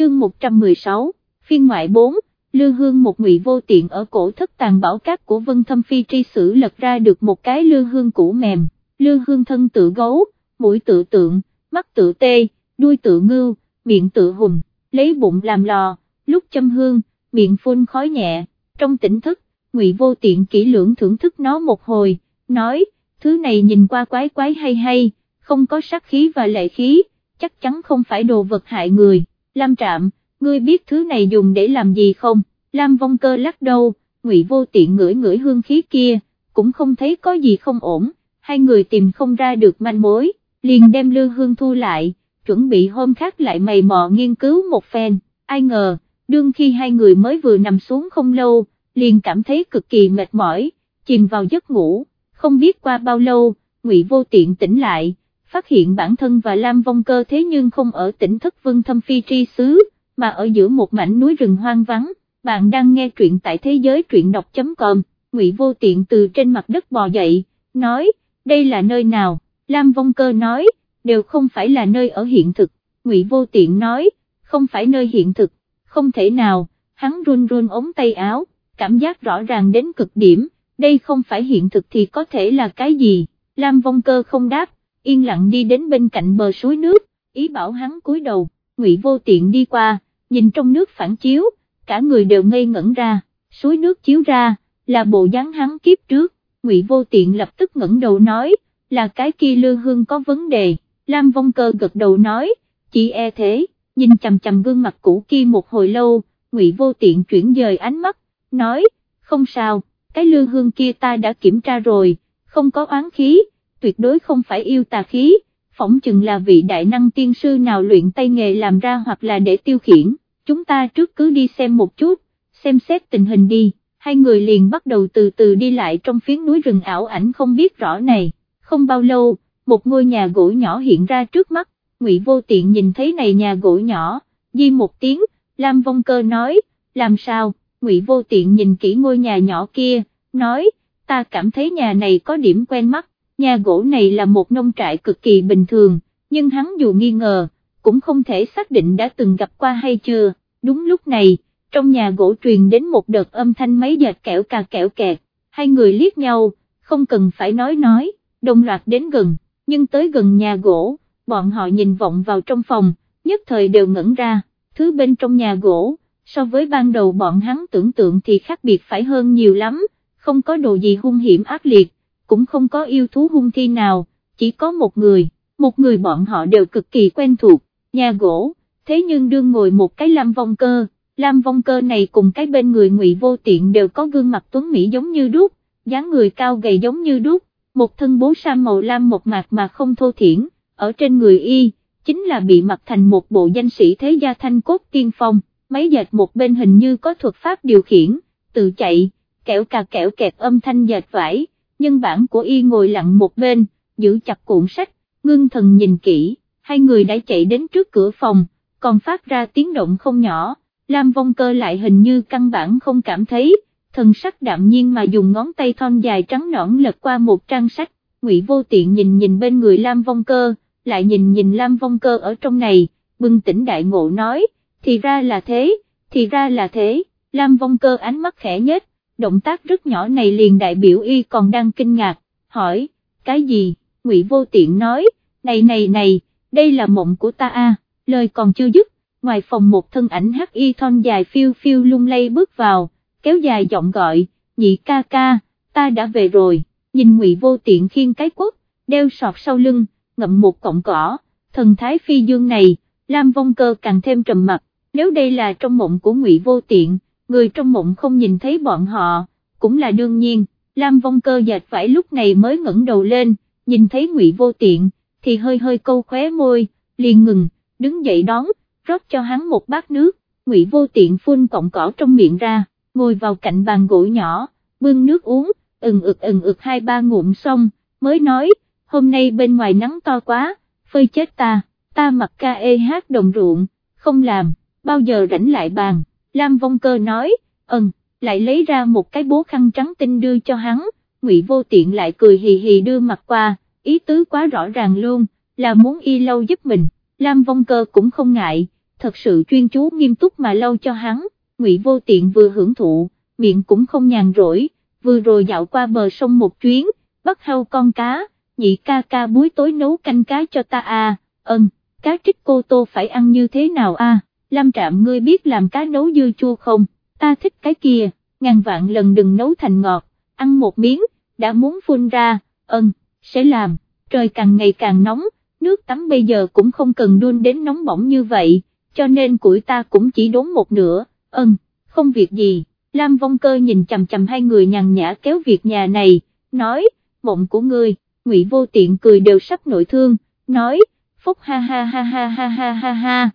chương 116, phiên ngoại 4, lư hương một ngụy vô tiện ở cổ thất tàn bảo cát của vân thâm phi tri sử lật ra được một cái lư hương cũ mềm, lư hương thân tự gấu, mũi tự tượng, mắt tự tê, đuôi tự ngưu, miệng tự hùng, lấy bụng làm lò, lúc châm hương, miệng phun khói nhẹ, trong tỉnh thức, ngụy vô tiện kỹ lưỡng thưởng thức nó một hồi, nói, thứ này nhìn qua quái quái hay hay, không có sát khí và lệ khí, chắc chắn không phải đồ vật hại người, Lam Trạm, ngươi biết thứ này dùng để làm gì không, Lam Vong Cơ lắc đầu, ngụy vô tiện ngửi ngửi hương khí kia, cũng không thấy có gì không ổn, hai người tìm không ra được manh mối, liền đem lư hương thu lại, chuẩn bị hôm khác lại mày mò nghiên cứu một phen, ai ngờ, đương khi hai người mới vừa nằm xuống không lâu, liền cảm thấy cực kỳ mệt mỏi, chìm vào giấc ngủ, không biết qua bao lâu, ngụy vô tiện tỉnh lại, phát hiện bản thân và Lam Vong Cơ thế nhưng không ở tỉnh Thất Vân Thâm Phi Tri Xứ, mà ở giữa một mảnh núi rừng hoang vắng, bạn đang nghe truyện tại thế giới truyện đọc.com, Ngụy Vô Tiện từ trên mặt đất bò dậy, nói, đây là nơi nào, Lam Vong Cơ nói, đều không phải là nơi ở hiện thực, Ngụy Vô Tiện nói, không phải nơi hiện thực, không thể nào, hắn run run ống tay áo, cảm giác rõ ràng đến cực điểm, đây không phải hiện thực thì có thể là cái gì, Lam Vong Cơ không đáp, yên lặng đi đến bên cạnh bờ suối nước, ý bảo hắn cúi đầu, Ngụy Vô Tiện đi qua, nhìn trong nước phản chiếu, cả người đều ngây ngẩn ra, suối nước chiếu ra, là bộ dáng hắn kiếp trước, Ngụy Vô Tiện lập tức ngẩng đầu nói, là cái kia lư hương có vấn đề, Lam Vong Cơ gật đầu nói, chỉ e thế, nhìn chằm chằm gương mặt cũ kia một hồi lâu, Ngụy Vô Tiện chuyển dời ánh mắt, nói, không sao, cái lư hương kia ta đã kiểm tra rồi, không có oán khí, tuyệt đối không phải yêu tà khí, phỏng chừng là vị đại năng tiên sư nào luyện tay nghề làm ra hoặc là để tiêu khiển, chúng ta trước cứ đi xem một chút, xem xét tình hình đi, hai người liền bắt đầu từ từ đi lại trong phiến núi rừng ảo ảnh không biết rõ này, không bao lâu, một ngôi nhà gỗ nhỏ hiện ra trước mắt, Ngụy Vô Tiện nhìn thấy này nhà gỗ nhỏ, di một tiếng, Lam Vong Cơ nói, làm sao, Ngụy Vô Tiện nhìn kỹ ngôi nhà nhỏ kia, nói, ta cảm thấy nhà này có điểm quen mắt, nhà gỗ này là một nông trại cực kỳ bình thường, nhưng hắn dù nghi ngờ, cũng không thể xác định đã từng gặp qua hay chưa, đúng lúc này, trong nhà gỗ truyền đến một đợt âm thanh máy dệt kẹo cà kẹo kẹt, hai người liếc nhau, không cần phải nói nói, đồng loạt đến gần, nhưng tới gần nhà gỗ, bọn họ nhìn vọng vào trong phòng, nhất thời đều ngẩn ra, thứ bên trong nhà gỗ, so với ban đầu bọn hắn tưởng tượng thì khác biệt phải hơn nhiều lắm, không có đồ gì hung hiểm ác liệt, cũng không có yêu thú hung thi nào, chỉ có một người, một người bọn họ đều cực kỳ quen thuộc, nhà gỗ, thế nhưng đương ngồi một cái lam vong cơ, lam vong cơ này cùng cái bên người ngụy vô tiện đều có gương mặt tuấn Mỹ giống như đúc, dáng người cao gầy giống như đúc, một thân bố sa màu lam một mạc mà không thô thiển, ở trên người y, chính là bị mặc thành một bộ danh sĩ thế gia thanh cốt tiên phong, máy dệt một bên hình như có thuật pháp điều khiển, tự chạy, kẹo cà kẹo kẹt âm thanh dệt vải nhân bản của y ngồi lặng một bên, giữ chặt cuộn sách, ngưng thần nhìn kỹ, hai người đã chạy đến trước cửa phòng, còn phát ra tiếng động không nhỏ, Lam Vong Cơ lại hình như căn bản không cảm thấy, thần sắc đạm nhiên mà dùng ngón tay thon dài trắng nõn lật qua một trang sách, Ngụy Vô Tiện nhìn nhìn bên người Lam Vong Cơ, lại nhìn nhìn Lam Vong Cơ ở trong này, bừng tỉnh đại ngộ nói, thì ra là thế, thì ra là thế, Lam Vong Cơ ánh mắt khẽ nhếch, động tác rất nhỏ này liền đại biểu y còn đang kinh ngạc, hỏi, cái gì, ngụy vô tiện nói, này này này, đây là mộng của ta a. lời còn chưa dứt, ngoài phòng một thân ảnh hắc y thon dài phiêu phiêu lung lay bước vào, kéo dài giọng gọi, nhị ca ca, ta đã về rồi, nhìn ngụy vô tiện khiên cái quất, đeo sọt sau lưng, ngậm một cọng cỏ, thần thái phi dương này, Lam Vong Cơ càng thêm trầm mặt, nếu đây là trong mộng của ngụy vô tiện, người trong mộng không nhìn thấy bọn họ, cũng là đương nhiên, Lam Vong Cơ dệt phải lúc này mới ngẩng đầu lên, nhìn thấy Ngụy Vô Tiện, thì hơi hơi câu khóe môi, liền ngừng, đứng dậy đón, rót cho hắn một bát nước, Ngụy Vô Tiện phun cọng cỏ trong miệng ra, ngồi vào cạnh bàn gỗ nhỏ, bưng nước uống, ừng ực ừng ực hai ba ngụm xong, mới nói, hôm nay bên ngoài nắng to quá, phơi chết ta, ta mặc ca e hát đồng ruộng, không làm, bao giờ rảnh lại bàn. Lam Vong Cơ nói, ừm, lại lấy ra một cái bố khăn trắng tinh đưa cho hắn, Ngụy Vô Tiện lại cười hì hì đưa mặt qua, ý tứ quá rõ ràng luôn, là muốn y lâu giúp mình, Lam Vong Cơ cũng không ngại, thật sự chuyên chú nghiêm túc mà lâu cho hắn, Ngụy Vô Tiện vừa hưởng thụ, miệng cũng không nhàn rỗi, vừa rồi dạo qua bờ sông một chuyến, bắt hâu con cá, nhị ca ca buổi tối nấu canh cá cho ta à, ơn, cá trích cô tô phải ăn như thế nào à, Lam Trạm ngươi biết làm cá nấu dưa chua không, ta thích cái kia, ngàn vạn lần đừng nấu thành ngọt, ăn một miếng, đã muốn phun ra, ơn, sẽ làm, trời càng ngày càng nóng, nước tắm bây giờ cũng không cần đun đến nóng bỏng như vậy, cho nên củi ta cũng chỉ đốn một nửa, ơn, không việc gì, Lam Vong Cơ nhìn chầm chầm hai người nhàn nhã kéo việc nhà này, nói, mộng của ngươi, Ngụy Vô Tiện cười đều sắp nội thương, nói, phúc ha ha ha ha ha ha ha ha,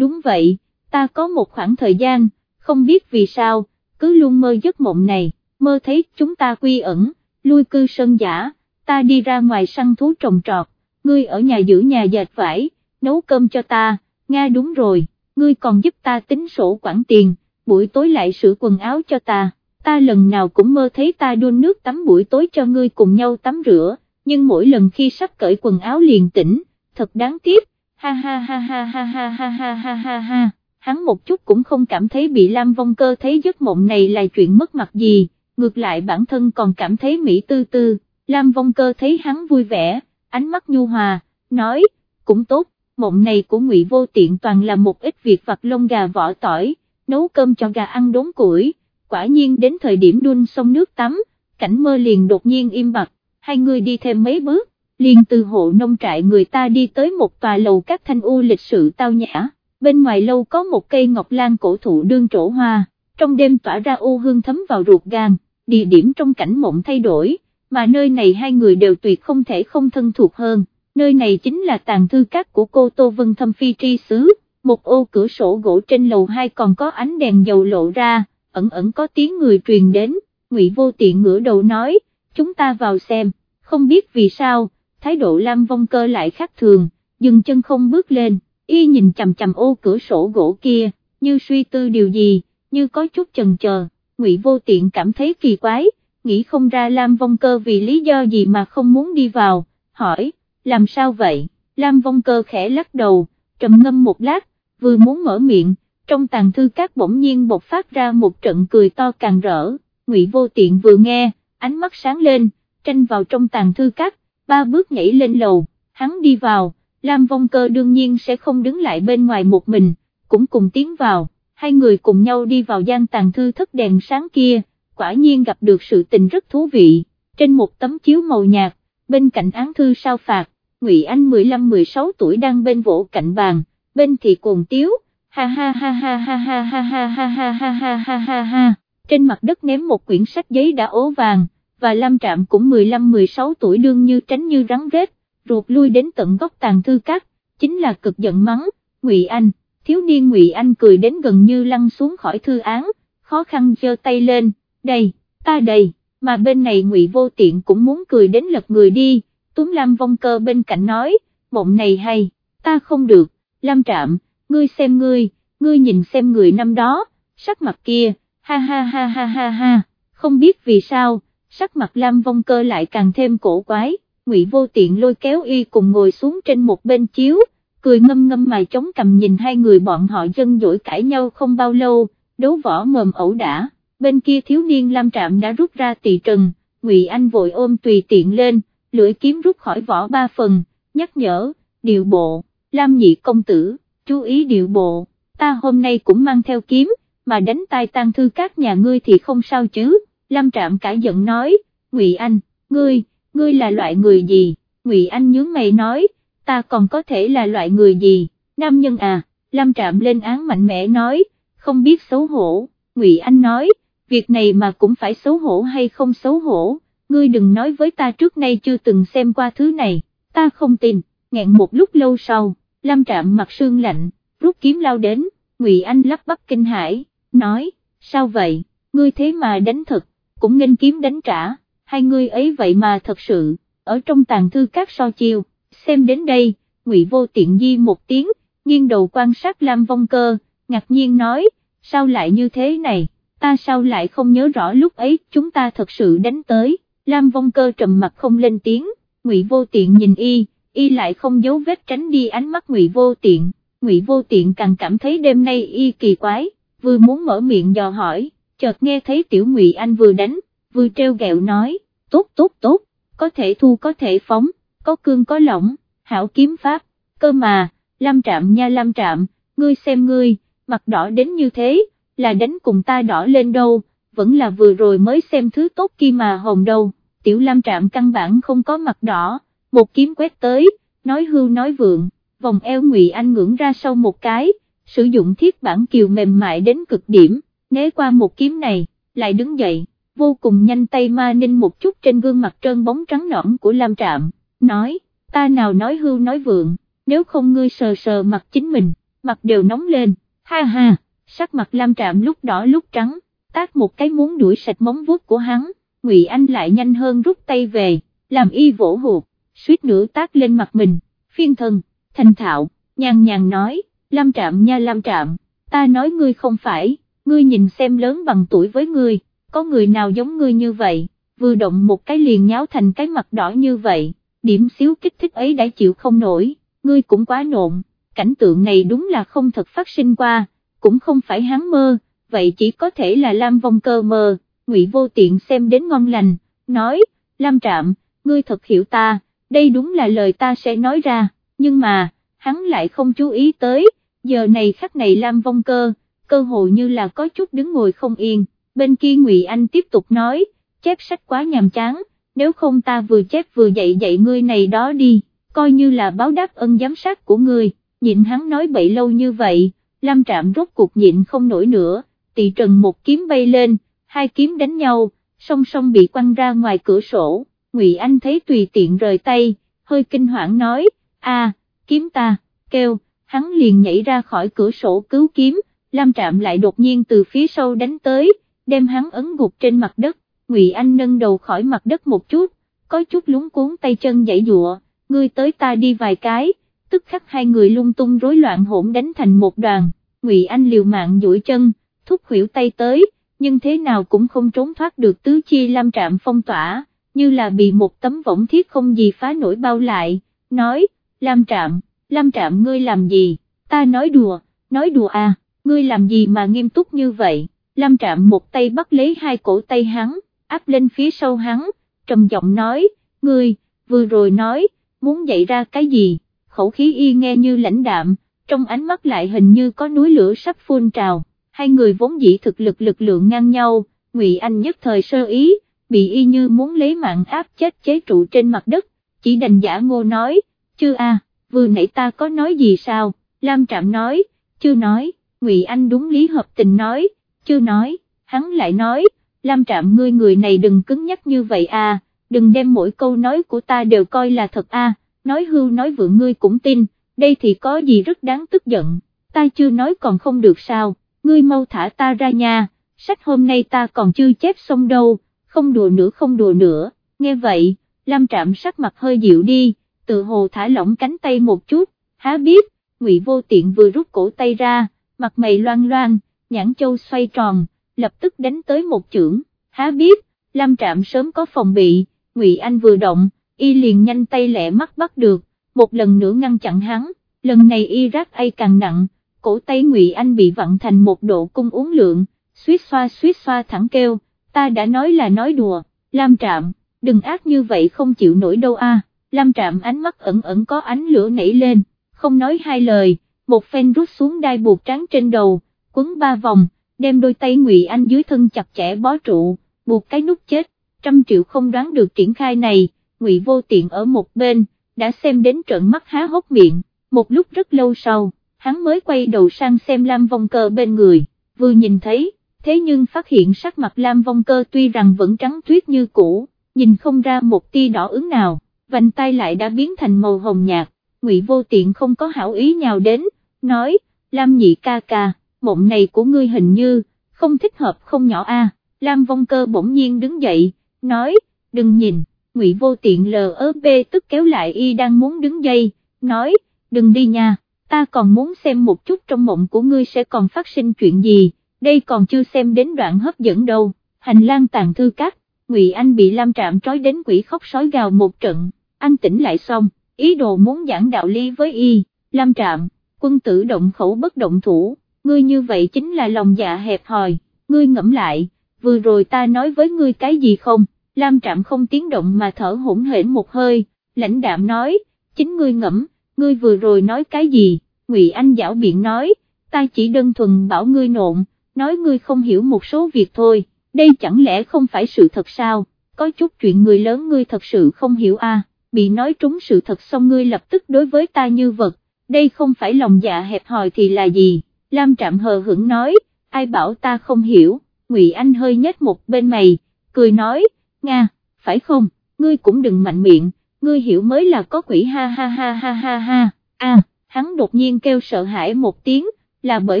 đúng vậy, ta có một khoảng thời gian, không biết vì sao, cứ luôn mơ giấc mộng này, mơ thấy chúng ta quy ẩn, lui cư sân giả, ta đi ra ngoài săn thú trồng trọt, ngươi ở nhà giữ nhà dệt vải, nấu cơm cho ta, Nga đúng rồi, ngươi còn giúp ta tính sổ quản tiền, buổi tối lại sửa quần áo cho ta, ta lần nào cũng mơ thấy ta đun nước tắm buổi tối cho ngươi cùng nhau tắm rửa, nhưng mỗi lần khi sắp cởi quần áo liền tỉnh, thật đáng tiếc, ha ha ha ha ha ha ha ha ha ha ha, hắn một chút cũng không cảm thấy bị Lam Vong Cơ thấy giấc mộng này là chuyện mất mặt gì, ngược lại bản thân còn cảm thấy mỹ tư tư, Lam Vong Cơ thấy hắn vui vẻ, ánh mắt nhu hòa, nói, cũng tốt, mộng này của ngụy Vô Tiện toàn là một ít việc vặt lông gà vỏ tỏi, nấu cơm cho gà ăn đốn củi, quả nhiên đến thời điểm đun xong nước tắm, cảnh mơ liền đột nhiên im bặt, hai người đi thêm mấy bước, liền từ hộ nông trại người ta đi tới một tòa lầu các thanh u lịch sự tao nhã, bên ngoài lâu có một cây ngọc lan cổ thụ đương trổ hoa, trong đêm tỏa ra u hương thấm vào ruột gan, địa điểm trong cảnh mộng thay đổi, mà nơi này hai người đều tuyệt không thể không thân thuộc hơn, nơi này chính là tàn thư các của cô Tô Vân Thâm Phi tri sứ một ô cửa sổ gỗ trên lầu hai còn có ánh đèn dầu lộ ra, ẩn ẩn có tiếng người truyền đến, Ngụy Vô Tiện ngửa đầu nói, chúng ta vào xem, không biết vì sao, thái độ Lam Vong Cơ lại khác thường, dừng chân không bước lên, y nhìn chằm chằm ô cửa sổ gỗ kia, như suy tư điều gì, như có chút chần chờ, Ngụy Vô Tiện cảm thấy kỳ quái, nghĩ không ra Lam Vong Cơ vì lý do gì mà không muốn đi vào, hỏi, làm sao vậy, Lam Vong Cơ khẽ lắc đầu, trầm ngâm một lát, vừa muốn mở miệng, trong tàng thư các bỗng nhiên bộc phát ra một trận cười to càng rỡ, Ngụy Vô Tiện vừa nghe, ánh mắt sáng lên, tranh vào trong tàng thư các, ba bước nhảy lên lầu, hắn đi vào, Lam Vong Cơ đương nhiên sẽ không đứng lại bên ngoài một mình, cũng cùng tiến vào, hai người cùng nhau đi vào gian tàng thư thất đèn sáng kia, quả nhiên gặp được sự tình rất thú vị, trên một tấm chiếu màu nhạt, bên cạnh án thư sao phạt, Ngụy Anh 15-16 tuổi đang bên vỗ cạnh bàn, bên thì cuồng tiếu, ha ha ha ha ha ha ha ha ha ha ha ha ha ha ha, trên mặt đất ném một quyển sách giấy đã ố vàng, và lam Trạm cũng 15-16 tuổi đương như tránh như rắn rết, ruột lui đến tận góc tàn thư cát, chính là cực giận mắng, Ngụy Anh, thiếu niên Ngụy Anh cười đến gần như lăn xuống khỏi thư án, khó khăn giơ tay lên, đây, ta đây, mà bên này Ngụy Vô Tiện cũng muốn cười đến lật người đi, túm Lam Vong Cơ bên cạnh nói, mộng này hay, ta không được, Lam Trạm, ngươi xem ngươi, ngươi nhìn xem người năm đó, sắc mặt kia, ha ha ha ha ha ha, không biết vì sao, sắc mặt Lam Vong Cơ lại càng thêm cổ quái, Ngụy Vô Tiện lôi kéo y cùng ngồi xuống trên một bên chiếu, cười ngâm ngâm mà chống cầm nhìn hai người bọn họ dân dỗi cãi nhau không bao lâu, đấu võ mồm ẩu đả, bên kia thiếu niên Lam Trạm đã rút ra tỳ trần, Ngụy Anh vội ôm tùy tiện lên, lưỡi kiếm rút khỏi vỏ ba phần, nhắc nhở, điều bộ, Lam nhị công tử, chú ý điều bộ, ta hôm nay cũng mang theo kiếm, mà đánh tai tan thư các nhà ngươi thì không sao chứ, lâm Trạm cãi giận nói, Ngụy Anh, ngươi, ngươi là loại người gì, Ngụy Anh nhướng mày nói, ta còn có thể là loại người gì, nam nhân à, lâm Trạm lên án mạnh mẽ nói, không biết xấu hổ, Ngụy Anh nói, việc này mà cũng phải xấu hổ hay không xấu hổ, ngươi đừng nói với ta trước nay chưa từng xem qua thứ này, ta không tin, ngẹn một lúc lâu sau, lâm Trạm mặt sương lạnh, rút kiếm lao đến, Ngụy Anh lắp bắp kinh hãi, nói, sao vậy, ngươi thế mà đánh thật, cũng nên kiếm đánh trả, hai người ấy vậy mà thật sự, ở trong tàng thư các so chiêu, xem đến đây, Ngụy Vô Tiện Di một tiếng, nghiêng đầu quan sát Lam Vong Cơ, ngạc nhiên nói, sao lại như thế này, ta sao lại không nhớ rõ lúc ấy chúng ta thật sự đánh tới, Lam Vong Cơ trầm mặt không lên tiếng, Ngụy Vô Tiện nhìn y, y lại không giấu vết tránh đi ánh mắt Ngụy Vô Tiện, Ngụy Vô Tiện càng cảm thấy đêm nay y kỳ quái, vừa muốn mở miệng dò hỏi, chợt nghe thấy Tiểu Ngụy Anh vừa đánh, vừa treo gẹo nói, tốt tốt tốt, có thể thu có thể phóng, có cương có lỏng, hảo kiếm pháp, cơ mà, Lam Trạm nha Lam Trạm, ngươi xem ngươi, mặt đỏ đến như thế, là đánh cùng ta đỏ lên đâu, vẫn là vừa rồi mới xem thứ tốt kia mà hồng đâu, Tiểu Lam Trạm căn bản không có mặt đỏ, một kiếm quét tới, nói hưu nói vượng, vòng eo Ngụy Anh ngưỡng ra sau một cái, sử dụng thiết bản kiều mềm mại đến cực điểm, né qua một kiếm này, lại đứng dậy, vô cùng nhanh tay ma ninh một chút trên gương mặt trơn bóng trắng nõn của Lam Trạm, nói, ta nào nói hưu nói vượng, nếu không ngươi sờ sờ mặt chính mình, mặt đều nóng lên, ha ha, sắc mặt Lam Trạm lúc đỏ lúc trắng, tác một cái muốn đuổi sạch móng vuốt của hắn, Ngụy Anh lại nhanh hơn rút tay về, làm y vỗ hụt, suýt nữa tác lên mặt mình, phiên thân, thành thạo, nhàn nhàn nói, Lam Trạm nha Lam Trạm, ta nói ngươi không phải, ngươi nhìn xem lớn bằng tuổi với ngươi, có người nào giống ngươi như vậy, vừa động một cái liền nháo thành cái mặt đỏ như vậy, điểm xíu kích thích ấy đã chịu không nổi, ngươi cũng quá nộn, cảnh tượng này đúng là không thật phát sinh qua, cũng không phải hắn mơ, vậy chỉ có thể là Lam Vong Cơ mơ, Ngụy Vô Tiện xem đến ngon lành, nói, Lam Trạm, ngươi thật hiểu ta, đây đúng là lời ta sẽ nói ra, nhưng mà, hắn lại không chú ý tới, giờ này khắc này Lam Vong Cơ, cơ hội như là có chút đứng ngồi không yên, bên kia Ngụy Anh tiếp tục nói, chép sách quá nhàm chán, nếu không ta vừa chép vừa dạy dạy ngươi này đó đi, coi như là báo đáp ân giám sát của ngươi, nhịn hắn nói bậy lâu như vậy, Lam Trạm rốt cuộc nhịn không nổi nữa, tỳ trần một kiếm bay lên, hai kiếm đánh nhau, song song bị quăng ra ngoài cửa sổ, Ngụy Anh thấy tùy tiện rời tay, hơi kinh hoảng nói, a, kiếm ta, kêu, hắn liền nhảy ra khỏi cửa sổ cứu kiếm, Lam Trạm lại đột nhiên từ phía sau đánh tới, đem hắn ấn gục trên mặt đất, Ngụy Anh nâng đầu khỏi mặt đất một chút, có chút lúng cuốn tay chân dãy dụa, ngươi tới ta đi vài cái, tức khắc hai người lung tung rối loạn hỗn đánh thành một đoàn, Ngụy Anh liều mạng duỗi chân, thúc khuỷu tay tới, nhưng thế nào cũng không trốn thoát được tứ chi Lam Trạm phong tỏa, như là bị một tấm võng thiết không gì phá nổi bao lại, nói, Lam Trạm, Lam Trạm ngươi làm gì, ta nói đùa, nói đùa à, ngươi làm gì mà nghiêm túc như vậy, Lam Trạm một tay bắt lấy hai cổ tay hắn, áp lên phía sau hắn, trầm giọng nói, ngươi, vừa rồi nói, muốn dạy ra cái gì, khẩu khí y nghe như lãnh đạm, trong ánh mắt lại hình như có núi lửa sắp phun trào, hai người vốn dĩ thực lực lực lượng ngang nhau, Ngụy Anh nhất thời sơ ý, bị y như muốn lấy mạng áp chết chế trụ trên mặt đất, chỉ đành giả ngô nói, chưa a, vừa nãy ta có nói gì sao, Lam Trạm nói, chưa nói, Ngụy Anh đúng lý hợp tình nói, chưa nói, hắn lại nói, Lam Trạm ngươi người này đừng cứng nhắc như vậy a, đừng đem mỗi câu nói của ta đều coi là thật a, nói hưu nói vượng ngươi cũng tin, đây thì có gì rất đáng tức giận, ta chưa nói còn không được sao, ngươi mau thả ta ra nha, sách hôm nay ta còn chưa chép xong đâu, không đùa nữa không đùa nữa, nghe vậy, Lam Trạm sắc mặt hơi dịu đi, tự hồ thả lỏng cánh tay một chút, há biết, Ngụy Vô Tiện vừa rút cổ tay ra, mặt mày loan loan, nhãn châu xoay tròn, lập tức đánh tới một chưởng, há biết, Lam Trạm sớm có phòng bị, Ngụy Anh vừa động, y liền nhanh tay lẹ mắt bắt được, một lần nữa ngăn chặn hắn, lần này y rác ai càng nặng, cổ tay Ngụy Anh bị vặn thành một độ cung uống lượng, suýt xoa suýt xoa thẳng kêu, ta đã nói là nói đùa, Lam Trạm, đừng ác như vậy không chịu nổi đâu a. Lam Trạm ánh mắt ẩn ẩn có ánh lửa nảy lên, không nói hai lời, một phen rút xuống đai buộc trắng trên đầu, quấn ba vòng, đem đôi tay Ngụy Anh dưới thân chặt chẽ bó trụ, buộc cái nút chết, trăm triệu không đoán được triển khai này, Ngụy Vô Tiện ở một bên, đã xem đến trợn mắt há hốc miệng, một lúc rất lâu sau, hắn mới quay đầu sang xem Lam Vong Cơ bên người, vừa nhìn thấy, thế nhưng phát hiện sắc mặt Lam Vong Cơ tuy rằng vẫn trắng tuyết như cũ, nhìn không ra một tia đỏ ứng nào, vành tay lại đã biến thành màu hồng nhạt, Ngụy Vô Tiện không có hảo ý nhào đến, nói, Lam nhị ca ca, mộng này của ngươi hình như, không thích hợp không nhỏ a. Lam Vong Cơ bỗng nhiên đứng dậy, nói, đừng nhìn, Ngụy Vô Tiện lờ ớ bê tức kéo lại y đang muốn đứng dây, nói, đừng đi nha, ta còn muốn xem một chút trong mộng của ngươi sẽ còn phát sinh chuyện gì, đây còn chưa xem đến đoạn hấp dẫn đâu, hành lang tàn thư cát, Ngụy Anh bị Lam Trạm trói đến quỷ khóc sói gào một trận, anh tỉnh lại xong, ý đồ muốn giảng đạo lý với y, Lam Trạm, quân tử động khẩu bất động thủ, ngươi như vậy chính là lòng dạ hẹp hòi, ngươi ngẫm lại, vừa rồi ta nói với ngươi cái gì không, Lam Trạm không tiếng động mà thở hỗn hển một hơi, lãnh đạm nói, chính ngươi ngẫm, ngươi vừa rồi nói cái gì, Ngụy Anh giảo biện nói, ta chỉ đơn thuần bảo ngươi nộn, nói ngươi không hiểu một số việc thôi, đây chẳng lẽ không phải sự thật sao, có chút chuyện người lớn ngươi thật sự không hiểu à, bị nói trúng sự thật xong ngươi lập tức đối với ta như vật, đây không phải lòng dạ hẹp hòi thì là gì, Lam Trạm hờ hững nói, ai bảo ta không hiểu, Ngụy Anh hơi nhếch một bên mày, cười nói, Nga, phải không, ngươi cũng đừng mạnh miệng, ngươi hiểu mới là có quỷ ha ha ha ha ha ha, à, hắn đột nhiên kêu sợ hãi một tiếng, là bởi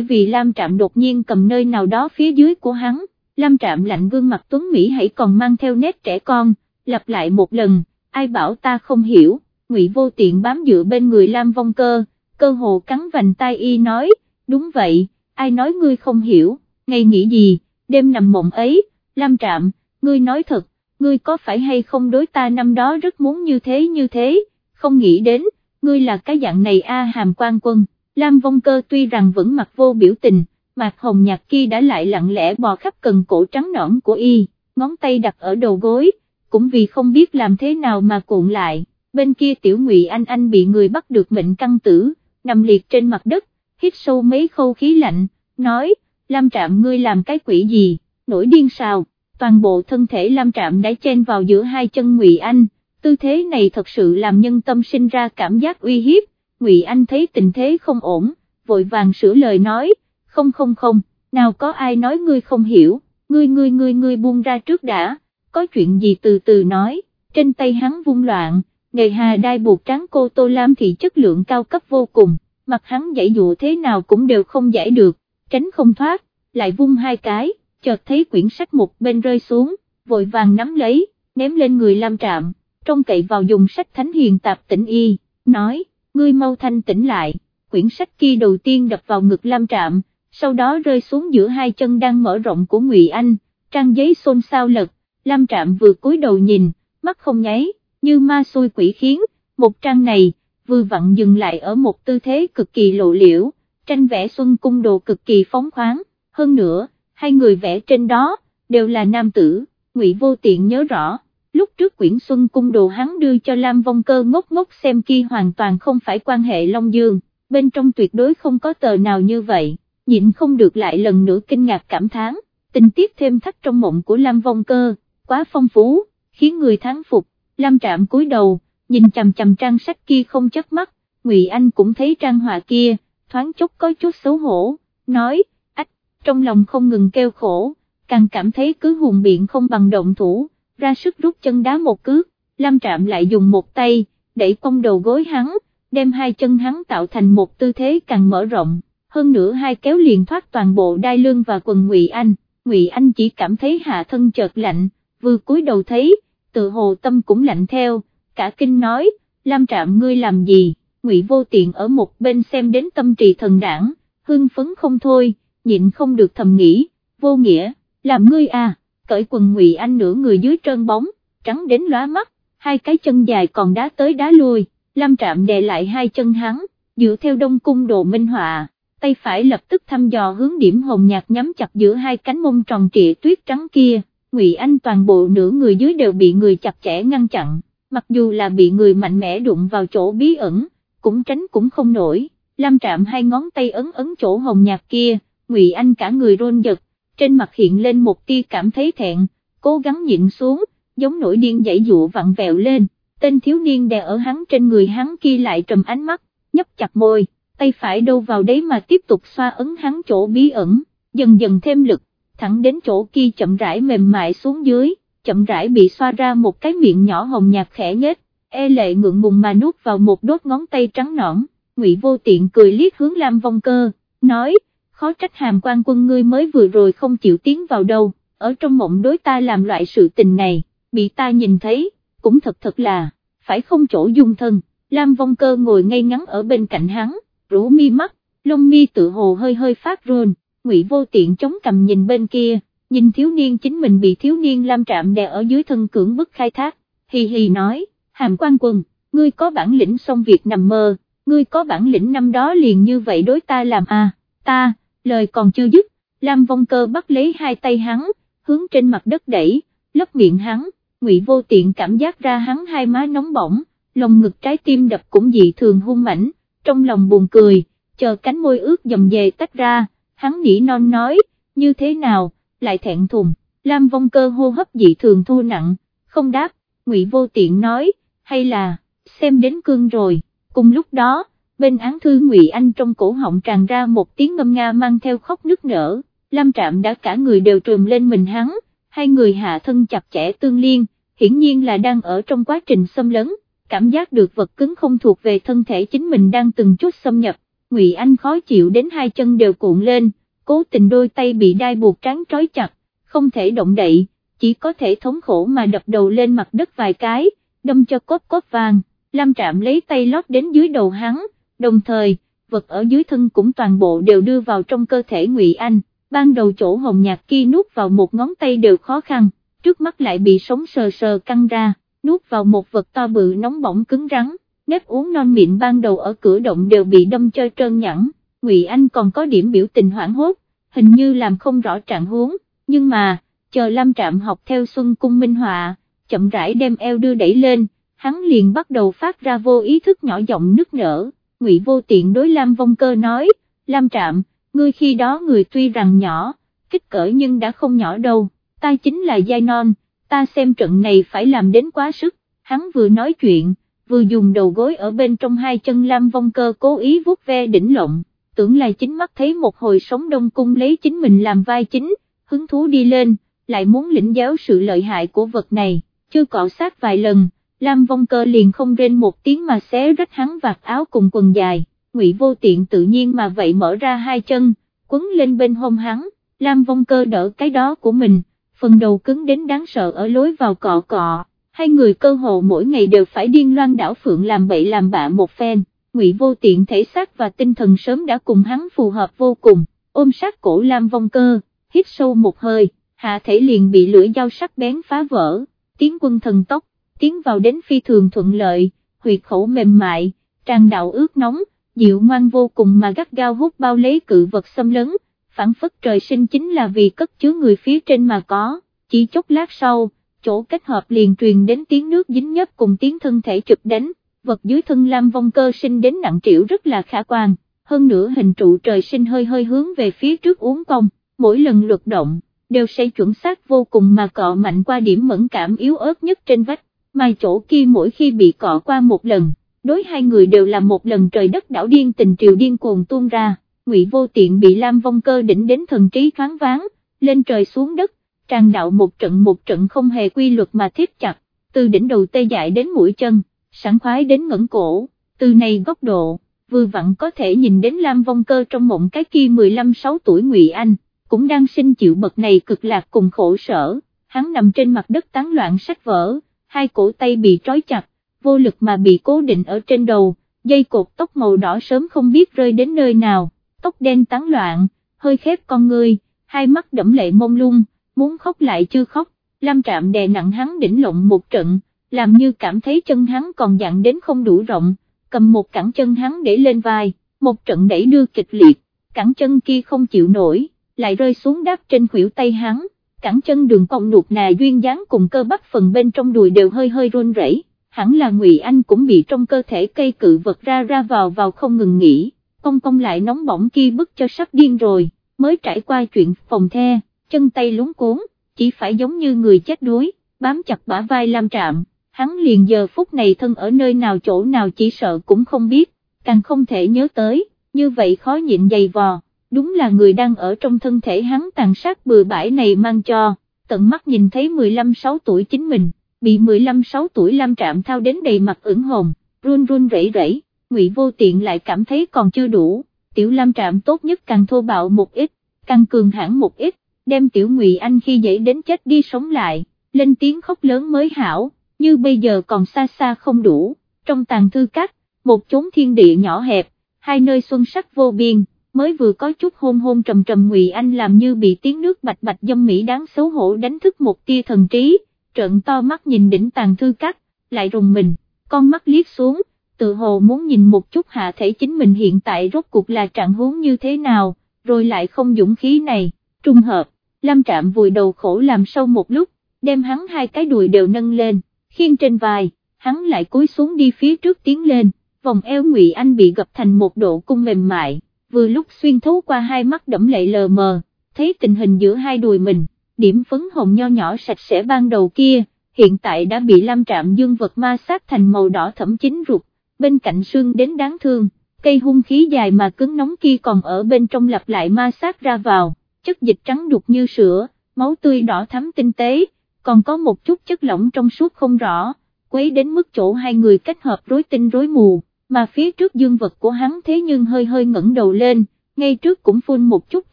vì Lam Trạm đột nhiên cầm nơi nào đó phía dưới của hắn, Lam Trạm lạnh gương mặt Tuấn Mỹ hãy còn mang theo nét trẻ con, lặp lại một lần, ai bảo ta không hiểu, Ngụy Vô Tiện bám dựa bên người Lam Vong Cơ, cơ hồ cắn vành tai y nói, đúng vậy, ai nói ngươi không hiểu, ngày nghĩ gì, đêm nằm mộng ấy, Lam Trạm, ngươi nói thật, ngươi có phải hay không đối ta năm đó rất muốn như thế như thế, không nghĩ đến, ngươi là cái dạng này a hàm quan quân, Lam Vong Cơ tuy rằng vẫn mặt vô biểu tình, mặt hồng nhạt kia đã lại lặng lẽ bò khắp cần cổ trắng nõn của y, ngón tay đặt ở đầu gối, cũng vì không biết làm thế nào mà cuộn lại, bên kia tiểu ngụy anh anh bị người bắt được mệnh căng tử, nằm liệt trên mặt đất, hít sâu mấy khâu khí lạnh, nói, Lam Trạm ngươi làm cái quỷ gì, nổi điên sao, toàn bộ thân thể Lam Trạm đã chen vào giữa hai chân Ngụy Anh, tư thế này thật sự làm nhân tâm sinh ra cảm giác uy hiếp, Ngụy Anh thấy tình thế không ổn, vội vàng sửa lời nói, không không không, nào có ai nói ngươi không hiểu, ngươi ngươi ngươi ngươi buông ra trước đã, có chuyện gì từ từ nói, trên tay hắn vung loạn, nghề hà đai buộc trắng cô Tô Lam thì chất lượng cao cấp vô cùng, mặt hắn giải dụ thế nào cũng đều không giải được, tránh không thoát, lại vung hai cái, chợt thấy quyển sách một bên rơi xuống, vội vàng nắm lấy, ném lên người Lam Trạm, trông cậy vào dùng sách thánh hiền tạp tỉnh y, nói, ngươi mau thanh tỉnh lại, quyển sách kia đầu tiên đập vào ngực Lam Trạm, sau đó rơi xuống giữa hai chân đang mở rộng của Ngụy Anh, trang giấy xôn xao lật, Lam Trạm vừa cúi đầu nhìn, mắt không nháy, như ma xui quỷ khiến, một trang này, vừa vặn dừng lại ở một tư thế cực kỳ lộ liễu, tranh vẽ xuân cung đồ cực kỳ phóng khoáng, hơn nữa, hai người vẽ trên đó, đều là nam tử, Ngụy Vô Tiện nhớ rõ, lúc trước quyển xuân cung đồ hắn đưa cho Lam Vong Cơ ngốc ngốc xem kia hoàn toàn không phải quan hệ Long Dương, bên trong tuyệt đối không có tờ nào như vậy, nhịn không được lại lần nữa kinh ngạc cảm thán, tình tiết thêm thắt trong mộng của Lam Vong Cơ, quá phong phú, khiến người thán phục, Lam Trạm cúi đầu, nhìn chằm chằm trang sách kia không chớp mắt, Ngụy Anh cũng thấy trang họa kia, thoáng chốc có chút xấu hổ, nói, ách, trong lòng không ngừng kêu khổ, càng cảm thấy cứ hùng biện không bằng động thủ, ra sức rút chân đá một cước, Lam Trạm lại dùng một tay, đẩy cong đầu gối hắn, đem hai chân hắn tạo thành một tư thế càng mở rộng, hơn nữa hai kéo liền thoát toàn bộ đai lưng và quần Ngụy Anh, Ngụy Anh chỉ cảm thấy hạ thân chợt lạnh, vừa cúi đầu thấy, tự hồ tâm cũng lạnh theo, cả kinh nói, Lam Trạm ngươi làm gì, Ngụy Vô Tiện ở một bên xem đến tâm trì thần đảng, hưng phấn không thôi, nhịn không được thầm nghĩ, vô nghĩa, làm ngươi à, cởi quần Ngụy Anh nửa người dưới trơn bóng, trắng đến lóa mắt, hai cái chân dài còn đá tới đá lui, Lam Trạm đè lại hai chân hắn, dựa theo đông cung đồ minh họa, tay phải lập tức thăm dò hướng điểm hồng nhạt nhắm chặt giữa hai cánh mông tròn trịa tuyết trắng kia, Ngụy Anh toàn bộ nửa người dưới đều bị người chặt chẽ ngăn chặn, mặc dù là bị người mạnh mẽ đụng vào chỗ bí ẩn, cũng tránh cũng không nổi, Lam Trạm hai ngón tay ấn ấn chỗ hồng nhạt kia, Ngụy Anh cả người rôn giật, trên mặt hiện lên một tia cảm thấy thẹn, cố gắng nhịn xuống, giống nổi điên dãy dụ vặn vẹo lên, tên thiếu niên đè ở hắn trên người hắn kia lại trầm ánh mắt, nhấp chặt môi, tay phải đâu vào đấy mà tiếp tục xoa ấn hắn chỗ bí ẩn, dần dần thêm lực, thẳng đến chỗ kia chậm rãi mềm mại xuống dưới, chậm rãi bị xoa ra một cái miệng nhỏ hồng nhạt khẽ nhếch, e lệ ngượng ngùng mà nuốt vào một đốt ngón tay trắng nõn, Ngụy Vô Tiện cười liếc hướng Lam Vong Cơ, nói, khó trách hàm quan quân ngươi mới vừa rồi không chịu tiến vào đâu, ở trong mộng đối ta làm loại sự tình này, bị ta nhìn thấy, cũng thật thật là, phải không chỗ dung thân, Lam Vong Cơ ngồi ngay ngắn ở bên cạnh hắn, rủ mi mắt, lông mi tự hồ hơi hơi phát rôn, Ngụy Vô Tiện chống cầm nhìn bên kia, nhìn thiếu niên chính mình bị thiếu niên Lam Trạm đè ở dưới thân cưỡng bức khai thác, hì hì nói, hàm quan quân, ngươi có bản lĩnh xong việc nằm mơ, ngươi có bản lĩnh năm đó liền như vậy đối ta làm à, ta, lời còn chưa dứt, Lam Vong Cơ bắt lấy hai tay hắn, hướng trên mặt đất đẩy, lấp miệng hắn, Ngụy Vô Tiện cảm giác ra hắn hai má nóng bỏng, lồng ngực trái tim đập cũng dị thường hung mãnh, trong lòng buồn cười, chờ cánh môi ướt dầm dề tách ra, hắn nỉ non nói, như thế nào, lại thẹn thùng, Lam Vong Cơ hô hấp dị thường thu nặng, không đáp, Ngụy Vô Tiện nói, hay là, xem đến cương rồi, cùng lúc đó, bên án thư Ngụy Anh trong cổ họng tràn ra một tiếng ngâm nga mang theo khóc nức nở, Lam Trạm đã cả người đều trùm lên mình hắn, hai người hạ thân chặt chẽ tương liên, hiển nhiên là đang ở trong quá trình xâm lấn, cảm giác được vật cứng không thuộc về thân thể chính mình đang từng chút xâm nhập, Ngụy Anh khó chịu đến hai chân đều cuộn lên, cố tình đôi tay bị đai buộc trắng trói chặt, không thể động đậy, chỉ có thể thống khổ mà đập đầu lên mặt đất vài cái, đâm cho cốt cốt vàng, Lam Trạm lấy tay lót đến dưới đầu hắn, đồng thời, vật ở dưới thân cũng toàn bộ đều đưa vào trong cơ thể Ngụy Anh, ban đầu chỗ hồng nhạt kia nuốt vào một ngón tay đều khó khăn, trước mắt lại bị sống sờ sờ căng ra, nuốt vào một vật to bự nóng bỏng cứng rắn, nếp uống non miệng ban đầu ở cửa động đều bị đâm cho trơn nhẵn, Ngụy Anh còn có điểm biểu tình hoảng hốt, hình như làm không rõ trạng huống, nhưng mà, chờ Lam Trạm học theo Xuân Cung Minh Họa, chậm rãi đem eo đưa đẩy lên, hắn liền bắt đầu phát ra vô ý thức nhỏ giọng nức nở, Ngụy Vô Tiện đối Lam Vong Cơ nói, Lam Trạm, ngươi khi đó người tuy rằng nhỏ, kích cỡ nhưng đã không nhỏ đâu, ta chính là giai non, ta xem trận này phải làm đến quá sức, hắn vừa nói chuyện, vừa dùng đầu gối ở bên trong hai chân Lam Vong Cơ cố ý vuốt ve đỉnh lộng, tưởng là chính mắt thấy một hồi sống đông cung lấy chính mình làm vai chính, hứng thú đi lên, lại muốn lĩnh giáo sự lợi hại của vật này, chưa cọ sát vài lần, Lam Vong Cơ liền không rên một tiếng mà xé rách hắn vạt áo cùng quần dài, Ngụy Vô Tiện tự nhiên mà vậy mở ra hai chân, quấn lên bên hông hắn, Lam Vong Cơ đỡ cái đó của mình, phần đầu cứng đến đáng sợ ở lối vào cọ cọ, hai người cơ hồ mỗi ngày đều phải điên loan đảo phượng làm bậy làm bạ một phen, Ngụy Vô Tiện thể xác và tinh thần sớm đã cùng hắn phù hợp vô cùng, ôm sát cổ Lam Vong Cơ, hít sâu một hơi, hạ thể liền bị lưỡi dao sắc bén phá vỡ, tiến quân thần tốc, tiến vào đến phi thường thuận lợi, huyệt khẩu mềm mại, tràn đạo ướt nóng, dịu ngoan vô cùng mà gắt gao hút bao lấy cự vật xâm lấn, phản phất trời sinh chính là vì cất chứa người phía trên mà có, chỉ chốc lát sau, chỗ kết hợp liền truyền đến tiếng nước dính nhấp cùng tiếng thân thể trực đánh, vật dưới thân lam vong cơ sinh đến nặng triệu rất là khả quan, hơn nữa hình trụ trời sinh hơi hơi hướng về phía trước uống cong, mỗi lần luật động, đều sẽ chuẩn xác vô cùng mà cọ mạnh qua điểm mẫn cảm yếu ớt nhất trên vách, mà chỗ kia mỗi khi bị cọ qua một lần, đối hai người đều là một lần trời đất đảo điên tình triều điên cuồng tuôn ra, ngụy vô tiện bị Lam Vong Cơ đỉnh đến thần trí thoáng váng, lên trời xuống đất, trang đạo một trận một trận không hề quy luật mà thiết chặt, từ đỉnh đầu tê dại đến mũi chân, sảng khoái đến ngẩng cổ, từ này góc độ, vừa vặn có thể nhìn đến Lam Vong Cơ trong mộng cái kia 15-6 tuổi Ngụy Anh, cũng đang sinh chịu bậc này cực lạc cùng khổ sở, hắn nằm trên mặt đất tán loạn sách vở, hai cổ tay bị trói chặt, vô lực mà bị cố định ở trên đầu, dây cột tóc màu đỏ sớm không biết rơi đến nơi nào, tóc đen tán loạn, hơi khép con người, hai mắt đẫm lệ mông lung, muốn khóc lại chưa khóc, Lam Trạm đè nặng hắn đỉnh lộng một trận, làm như cảm thấy chân hắn còn dặn đến không đủ rộng, cầm một cẳng chân hắn để lên vai, một trận đẩy đưa kịch liệt, cẳng chân kia không chịu nổi, lại rơi xuống đáp trên khuỷu tay hắn, cẳng chân đường cong nuột nà duyên dáng cùng cơ bắp phần bên trong đùi đều hơi hơi run rẩy hẳn là Ngụy Anh cũng bị trong cơ thể cây cự vật ra ra vào vào không ngừng nghỉ, công công lại nóng bỏng kia bức cho sắp điên rồi, mới trải qua chuyện phòng the, chân tay lúng cuốn, chỉ phải giống như người chết đuối, bám chặt bả vai Lam Trạm, hắn liền giờ phút này thân ở nơi nào chỗ nào chỉ sợ cũng không biết, càng không thể nhớ tới, như vậy khó nhịn dày vò, đúng là người đang ở trong thân thể hắn tàn sát bừa bãi này mang cho, tận mắt nhìn thấy 15-6 tuổi chính mình bị 15-6 tuổi Lam Trạm thao đến đầy mặt ửng hồng, run run rẩy rẩy, Ngụy Vô Tiện lại cảm thấy còn chưa đủ, tiểu Lam Trạm tốt nhất càng thô bạo một ít, càng cường hãn một ít, đem tiểu Ngụy Anh khi dậy đến chết đi sống lại, lên tiếng khóc lớn mới hảo, như bây giờ còn xa xa không đủ, trong tàn thư cắt, một chốn thiên địa nhỏ hẹp, hai nơi xuân sắc vô biên, mới vừa có chút hôn hôn trầm trầm Ngụy Anh làm như bị tiếng nước bạch bạch dâm mỹ đáng xấu hổ đánh thức một tia thần trí trợn to mắt nhìn đỉnh tàn thư cắt, lại rùng mình, con mắt liếc xuống, tự hồ muốn nhìn một chút hạ thể chính mình hiện tại rốt cuộc là trạng huống như thế nào, rồi lại không dũng khí này, trung hợp, Lâm Trạm vùi đầu khổ làm sâu một lúc, đem hắn hai cái đùi đều nâng lên, khiên trên vai, hắn lại cúi xuống đi phía trước tiến lên, vòng eo Ngụy Anh bị gập thành một độ cung mềm mại, vừa lúc xuyên thấu qua hai mắt đẫm lệ lờ mờ, thấy tình hình giữa hai đùi mình, điểm phấn hồng nho nhỏ sạch sẽ ban đầu kia, hiện tại đã bị Lam Trạm dương vật ma sát thành màu đỏ thẫm chín ruột, bên cạnh xương đến đáng thương, cây hung khí dài mà cứng nóng kia còn ở bên trong lặp lại ma sát ra vào, chất dịch trắng đục như sữa, máu tươi đỏ thắm tinh tế, còn có một chút chất lỏng trong suốt không rõ, quấy đến mức chỗ hai người kết hợp rối tinh rối mù, mà phía trước dương vật của hắn thế nhưng hơi hơi ngẩng đầu lên, ngay trước cũng phun một chút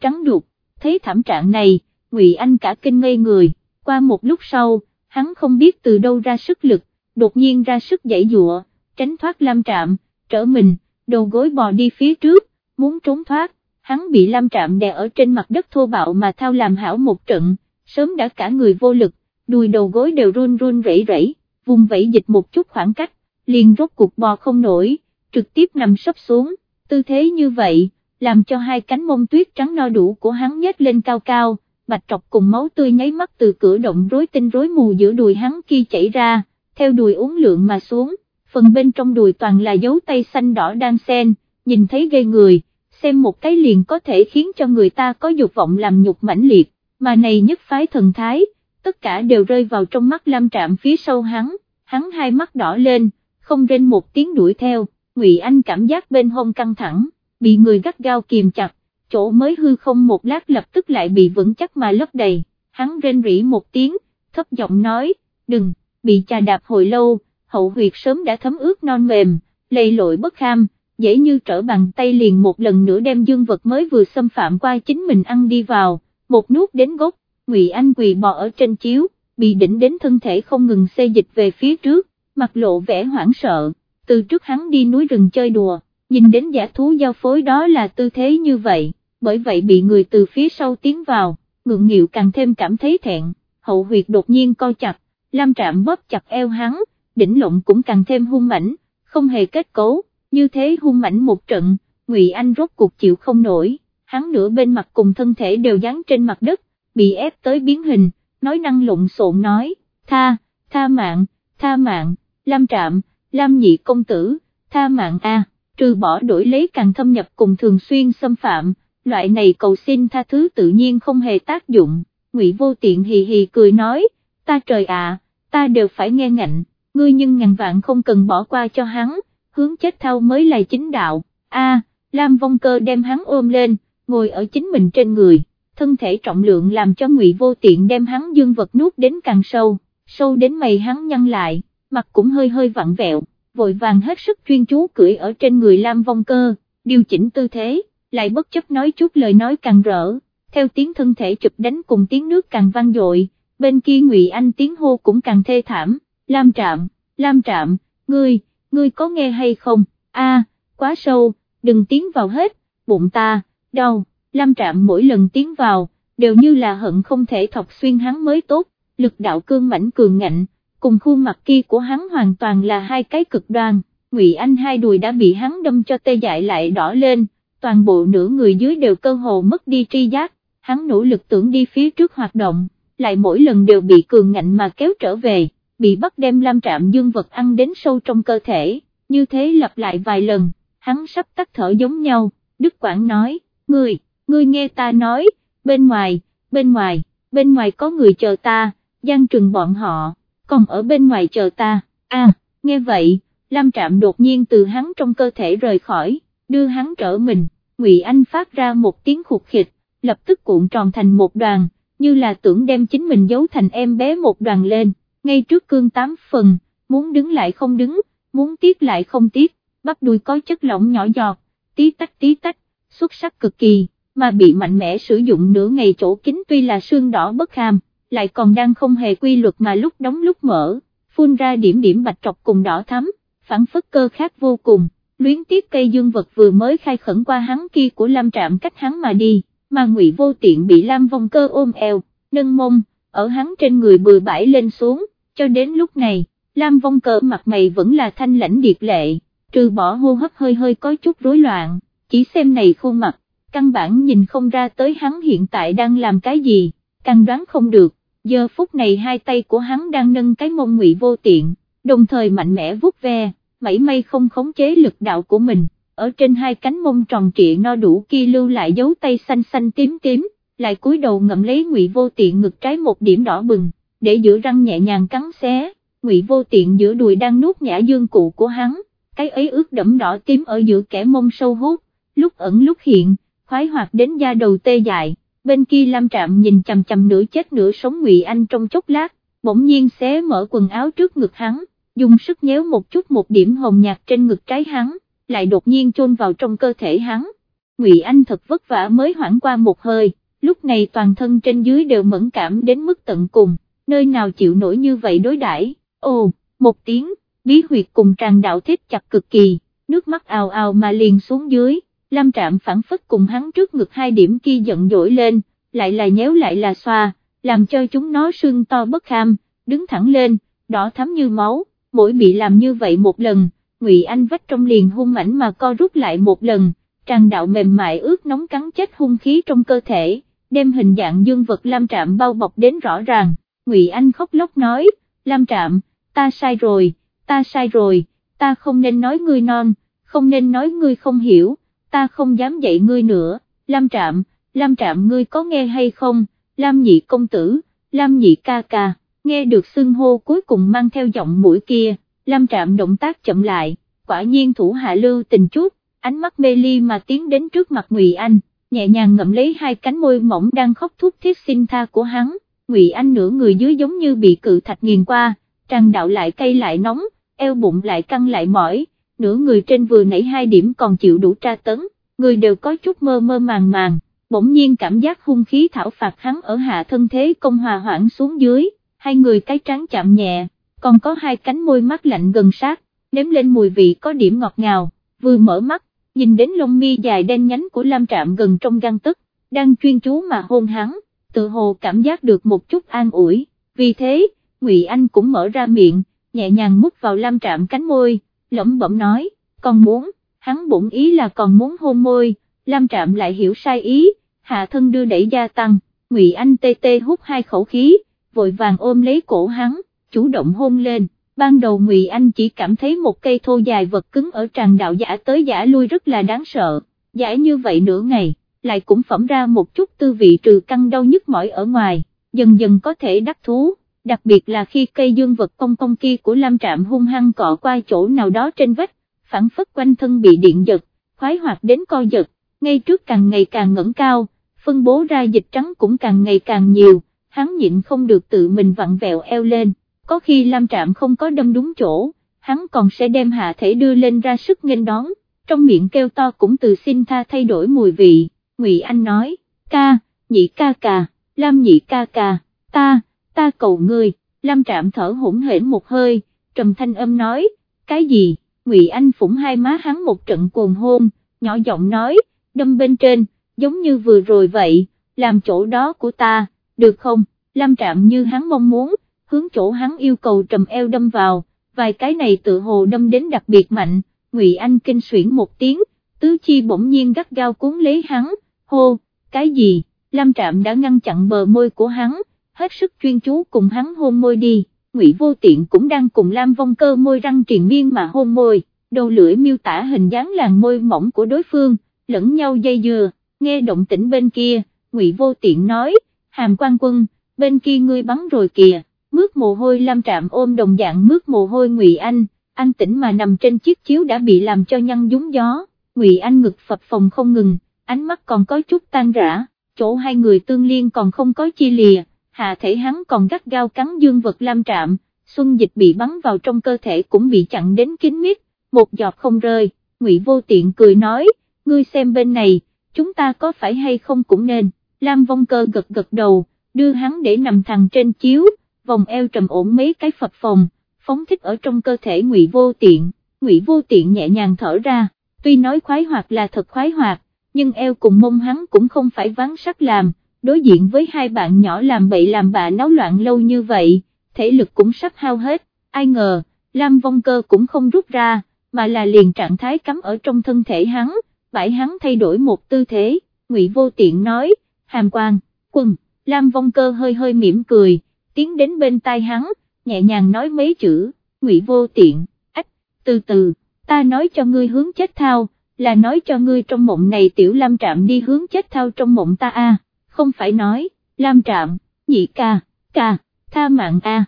trắng đục, thấy thảm trạng này, Ngụy Anh cả kinh ngây người, qua một lúc sau, hắn không biết từ đâu ra sức lực, đột nhiên ra sức dãy dụa, tránh thoát Lam Trạm, trở mình, đầu gối bò đi phía trước, muốn trốn thoát, hắn bị Lam Trạm đè ở trên mặt đất thô bạo mà thao làm hảo một trận, sớm đã cả người vô lực, đùi đầu gối đều run run rẩy rẩy, vùng vẫy dịch một chút khoảng cách, liền rốt cuộc bò không nổi, trực tiếp nằm sấp xuống, tư thế như vậy, làm cho hai cánh mông tuyết trắng no đủ của hắn nhếch lên cao cao, bạch trọc cùng máu tươi nháy mắt từ cửa động rối tinh rối mù giữa đùi hắn kia chảy ra, theo đùi uống lượng mà xuống, phần bên trong đùi toàn là dấu tay xanh đỏ đang xen, nhìn thấy gây người, xem một cái liền có thể khiến cho người ta có dục vọng làm nhục mãnh liệt, mà này nhất phái thần thái, tất cả đều rơi vào trong mắt Lam Trạm phía sau hắn, hắn hai mắt đỏ lên, không rên một tiếng đuổi theo, Ngụy Anh cảm giác bên hông căng thẳng, bị người gắt gao kìm chặt, chỗ mới hư không một lát lập tức lại bị vững chắc mà lấp đầy, hắn rên rỉ một tiếng, thấp giọng nói, đừng, bị trà đạp hồi lâu, hậu huyệt sớm đã thấm ướt non mềm, lầy lội bất kham, dễ như trở bàn tay liền một lần nữa đem dương vật mới vừa xâm phạm qua chính mình ăn đi vào, một nuốt đến gốc, Ngụy Anh quỳ bò ở trên chiếu, bị đỉnh đến thân thể không ngừng xê dịch về phía trước, mặt lộ vẻ hoảng sợ, từ trước hắn đi núi rừng chơi đùa, nhìn đến giả thú giao phối đó là tư thế như vậy, bởi vậy bị người từ phía sau tiến vào, ngượng nghịu càng thêm cảm thấy thẹn, hậu huyệt đột nhiên co chặt, Lam Trạm bóp chặt eo hắn, đỉnh lộng cũng càng thêm hung mảnh, không hề kết cấu, như thế hung mảnh một trận, Ngụy Anh rốt cuộc chịu không nổi, hắn nửa bên mặt cùng thân thể đều dán trên mặt đất, bị ép tới biến hình, nói năng lộn xộn nói, tha, tha mạng, tha mạng, Lam Trạm, Lam Nhị Công Tử, tha mạng A, trừ bỏ đổi lấy càng thâm nhập cùng thường xuyên xâm phạm, loại này cầu xin tha thứ tự nhiên không hề tác dụng, Ngụy Vô Tiện hì hì cười nói, ta trời ạ, ta đều phải nghe ngạnh, ngươi nhưng ngàn vạn không cần bỏ qua cho hắn, hướng chết thao mới là chính đạo, a Lam Vong Cơ đem hắn ôm lên, ngồi ở chính mình trên người, thân thể trọng lượng làm cho Ngụy Vô Tiện đem hắn dương vật nuốt đến càng sâu, sâu đến mày hắn nhăn lại, mặt cũng hơi hơi vặn vẹo, vội vàng hết sức chuyên chú cưỡi ở trên người Lam Vong Cơ, điều chỉnh tư thế, lại bất chấp nói chút lời nói càng rỡ, theo tiếng thân thể chụp đánh cùng tiếng nước càng vang dội, bên kia Ngụy Anh tiếng hô cũng càng thê thảm, Lam Trạm, Lam Trạm, ngươi, ngươi có nghe hay không, a, quá sâu, đừng tiến vào hết, bụng ta, đau, Lam Trạm mỗi lần tiến vào, đều như là hận không thể thọc xuyên hắn mới tốt, lực đạo cương mảnh cường ngạnh, cùng khuôn mặt kia của hắn hoàn toàn là hai cái cực đoan, Ngụy Anh hai đùi đã bị hắn đâm cho tê dại lại đỏ lên, toàn bộ nửa người dưới đều cơ hồ mất đi tri giác, hắn nỗ lực tưởng đi phía trước hoạt động, lại mỗi lần đều bị cường ngạnh mà kéo trở về, bị bắt đem Lam Trạm dương vật ăn đến sâu trong cơ thể, như thế lặp lại vài lần, hắn sắp tắt thở giống nhau, Đức Quảng nói, ngươi, ngươi nghe ta nói, bên ngoài, bên ngoài, bên ngoài có người chờ ta, gian trừng bọn họ, còn ở bên ngoài chờ ta, a nghe vậy, Lam Trạm đột nhiên từ hắn trong cơ thể rời khỏi, đưa hắn trở mình, Ngụy Anh phát ra một tiếng khục khịch, lập tức cuộn tròn thành một đoàn, như là tưởng đem chính mình giấu thành em bé một đoàn lên, ngay trước cương tám phần, muốn đứng lại không đứng, muốn tiếc lại không tiếc, bắp đùi có chất lỏng nhỏ giọt, tí tách tí tách, xuất sắc cực kỳ, mà bị mạnh mẽ sử dụng nửa ngày chỗ kính tuy là xương đỏ bất ham lại còn đang không hề quy luật mà lúc đóng lúc mở, phun ra điểm điểm bạch trọc cùng đỏ thắm, phản phất cơ khác vô cùng, luyến tiếc cây dương vật vừa mới khai khẩn qua hắn kia của Lam Trạm cách hắn mà đi, mà ngụy vô tiện bị Lam vong cơ ôm eo, nâng mông, ở hắn trên người bừa bãi lên xuống, cho đến lúc này, Lam vong cơ mặt mày vẫn là thanh lãnh điệt lệ, trừ bỏ hô hấp hơi hơi có chút rối loạn, chỉ xem này khuôn mặt, căn bản nhìn không ra tới hắn hiện tại đang làm cái gì, căn đoán không được, giờ phút này hai tay của hắn đang nâng cái mông ngụy vô tiện, đồng thời mạnh mẽ vuốt ve, mảy may không khống chế lực đạo của mình, ở trên hai cánh mông tròn trịa no đủ kia lưu lại dấu tay xanh xanh tím tím, lại cúi đầu ngậm lấy ngụy vô tiện ngực trái một điểm đỏ bừng, để giữa răng nhẹ nhàng cắn xé, ngụy vô tiện giữa đùi đang nuốt nhã dương cụ của hắn, cái ấy ướt đẫm đỏ tím ở giữa kẻ mông sâu hút, lúc ẩn lúc hiện, khoái hoạt đến da đầu tê dại, bên kia Lam Trạm nhìn chằm chằm nửa chết nửa sống Ngụy Anh trong chốc lát, bỗng nhiên xé mở quần áo trước ngực hắn, dùng sức nhéo một chút một điểm hồng nhạt trên ngực trái hắn, lại đột nhiên chôn vào trong cơ thể hắn. Ngụy Anh thật vất vả mới hoảng qua một hơi, lúc này toàn thân trên dưới đều mẫn cảm đến mức tận cùng, nơi nào chịu nổi như vậy đối đãi. ồ, một tiếng, bí huyệt cùng tràn đạo thích chặt cực kỳ, nước mắt ào ào mà liền xuống dưới, Lam Trạm phản phất cùng hắn trước ngực hai điểm kia giận dỗi lên, lại là nhéo lại là xoa, làm cho chúng nó sưng to bất kham, đứng thẳng lên, đỏ thắm như máu, mỗi bị làm như vậy một lần, Ngụy Anh vách trong liền hung mảnh mà co rút lại một lần, tràn đạo mềm mại ướt nóng cắn chết hung khí trong cơ thể, đem hình dạng dương vật Lam Trạm bao bọc đến rõ ràng, Ngụy Anh khóc lóc nói, Lam Trạm, ta sai rồi, ta sai rồi, ta không nên nói ngươi non, không nên nói ngươi không hiểu, ta không dám dạy ngươi nữa, Lam Trạm, Lam Trạm ngươi có nghe hay không, Lam nhị công tử, Lam nhị ca ca, nghe được xưng hô cuối cùng mang theo giọng mũi kia, Lam Trạm động tác chậm lại, quả nhiên thủ hạ lưu tình chút, ánh mắt mê ly mà tiến đến trước mặt Ngụy Anh, nhẹ nhàng ngậm lấy hai cánh môi mỏng đang khóc thút thiết xin tha của hắn, Ngụy Anh nửa người dưới giống như bị cự thạch nghiền qua, tràn đạo lại cay lại nóng, eo bụng lại căng lại mỏi, nửa người trên vừa nãy hai điểm còn chịu đủ tra tấn, người đều có chút mơ mơ màng màng, bỗng nhiên cảm giác hung khí thảo phạt hắn ở hạ thân thế công hòa hoãn xuống dưới, hai người cái trắng chạm nhẹ, còn có hai cánh môi mắt lạnh gần sát, nếm lên mùi vị có điểm ngọt ngào, vừa mở mắt, nhìn đến lông mi dài đen nhánh của Lam Trạm gần trong găng tức, đang chuyên chú mà hôn hắn, tự hồ cảm giác được một chút an ủi, vì thế, Ngụy Anh cũng mở ra miệng, nhẹ nhàng mút vào Lam Trạm cánh môi, lẩm bẩm nói, còn muốn, hắn bụng ý là còn muốn hôn môi, Lam Trạm lại hiểu sai ý, hạ thân đưa đẩy gia tăng, Ngụy Anh tê tê hút hai khẩu khí, vội vàng ôm lấy cổ hắn, chủ động hôn lên, ban đầu Ngụy Anh chỉ cảm thấy một cây thô dài vật cứng ở tràng đạo giả tới giả lui rất là đáng sợ, giả như vậy nửa ngày, lại cũng phẩm ra một chút tư vị trừ căng đau nhức mỏi ở ngoài, dần dần có thể đắc thú. Đặc biệt là khi cây dương vật công công kia của Lam Trạm hung hăng cọ qua chỗ nào đó trên vách, phản phất quanh thân bị điện giật, khoái hoạt đến co giật, ngay trước càng ngày càng ngẩng cao, phân bố ra dịch trắng cũng càng ngày càng nhiều, hắn nhịn không được tự mình vặn vẹo eo lên, có khi Lam Trạm không có đâm đúng chỗ, hắn còn sẽ đem hạ thể đưa lên ra sức nghênh đón, trong miệng kêu to cũng từ xin tha thay đổi mùi vị, Ngụy Anh nói, ca, nhị ca ca, Lam nhị ca ca, ta, ta cầu ngươi, Lam Trạm thở hổn hển một hơi, trầm thanh âm nói, cái gì, Ngụy Anh phủng hai má hắn một trận cuồng hôn, nhỏ giọng nói, đâm bên trên, giống như vừa rồi vậy, làm chỗ đó của ta, được không, Lam Trạm như hắn mong muốn, hướng chỗ hắn yêu cầu trầm eo đâm vào, vài cái này tự hồ đâm đến đặc biệt mạnh, Ngụy Anh kinh xuyển một tiếng, tứ chi bỗng nhiên gắt gao cuốn lấy hắn, hô, cái gì, Lam Trạm đã ngăn chặn bờ môi của hắn, hết sức chuyên chú cùng hắn hôn môi đi, Ngụy Vô Tiện cũng đang cùng Lam Vong Cơ môi răng triền miên mà hôn môi, đầu lưỡi miêu tả hình dáng làn môi mỏng của đối phương, lẫn nhau dây dừa, nghe động tĩnh bên kia, Ngụy Vô Tiện nói, Hàm Quan Quân, bên kia ngươi bắn rồi kìa, mướt mồ hôi Lam Trạm ôm đồng dạng mướt mồ hôi Ngụy Anh, anh tỉnh mà nằm trên chiếc chiếu đã bị làm cho nhăn dúng gió, Ngụy Anh ngực phập phòng không ngừng, ánh mắt còn có chút tan rã, chỗ hai người tương liên còn không có chia lìa hạ thể hắn còn gắt gao cắn dương vật lam trạm, xuân dịch bị bắn vào trong cơ thể cũng bị chặn đến kín mít, một giọt không rơi, ngụy vô tiện cười nói, ngươi xem bên này, chúng ta có phải hay không cũng nên, lam vong cơ gật gật đầu, đưa hắn để nằm thẳng trên chiếu, vòng eo trầm ổn mấy cái phập phòng, phóng thích ở trong cơ thể ngụy vô tiện, ngụy vô tiện nhẹ nhàng thở ra, tuy nói khoái hoạt là thật khoái hoạt, nhưng eo cùng mông hắn cũng không phải ván sắt làm, đối diện với hai bạn nhỏ làm bậy làm bạ náo loạn lâu như vậy, thể lực cũng sắp hao hết, ai ngờ, Lam Vong Cơ cũng không rút ra, mà là liền trạng thái cắm ở trong thân thể hắn, bãi hắn thay đổi một tư thế, Ngụy Vô Tiện nói, hàm quan, quân, Lam Vong Cơ hơi hơi mỉm cười, tiến đến bên tai hắn, nhẹ nhàng nói mấy chữ, Ngụy Vô Tiện, ách, từ từ, ta nói cho ngươi hướng chết thao, là nói cho ngươi trong mộng này tiểu Lam Trạm đi hướng chết thao trong mộng ta a, không phải nói, Lam Trạm, nhị ca, ca, tha mạng a.